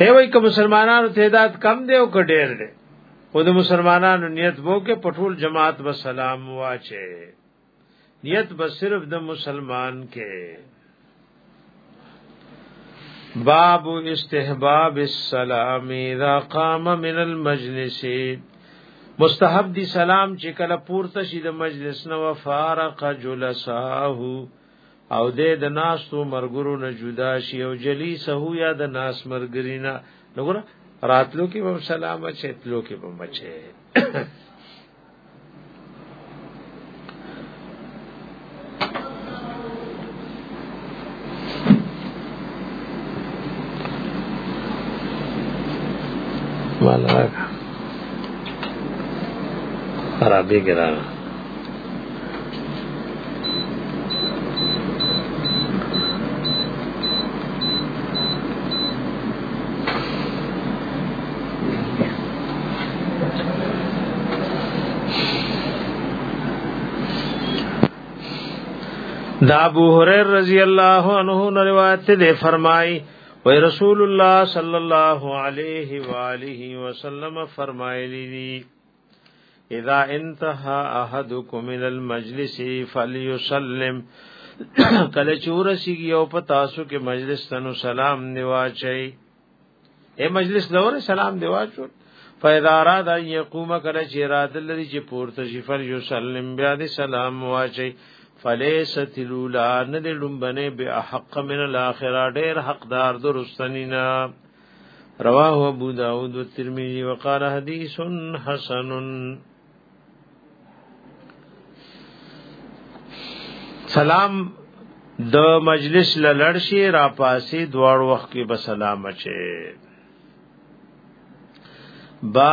دی وای کوم مسلمانانو تعداد کم دی او کډیر دی خو د مسلمانانو نیت وو کې پټول جماعت به سلام واچي نیت به صرف د مسلمان کې باب استحباب السلام اذا قام من المجلس مستحب دی سلام چې کله پورته شي د مجلس نو فارق جلساه او دې د ناستو مرګرو نه جدا شي او جلی سهو یا د ناس مرګرینا نګور راتلو کې به سلام چې تلو کې به مچه مالا خرابې ګرانه دا ابو هريره رضی الله عنه نو روایت ده فرمای و رسول الله صلی الله علیه و آله وسلم فرمایلی اذا انتهى احدكم الى المجلس فليسلم کله چور سیږي او په تاسو کې مجلس تنو سلام نیواچي اے مجلس لور سلام دیواچو فاذا اراد ان يقوم کله چې را دل لري چې پورته شي فل يسلم بیا دې سلام واچي فلیست الاولى ندلم بنه به حق من الاخره ډېر حقدار درستنینا رواه ابو داود والترمذي وقال حديث حسن سلام د مجلس لړ شي را پاسي دوړ وخت کې به سلام اچي با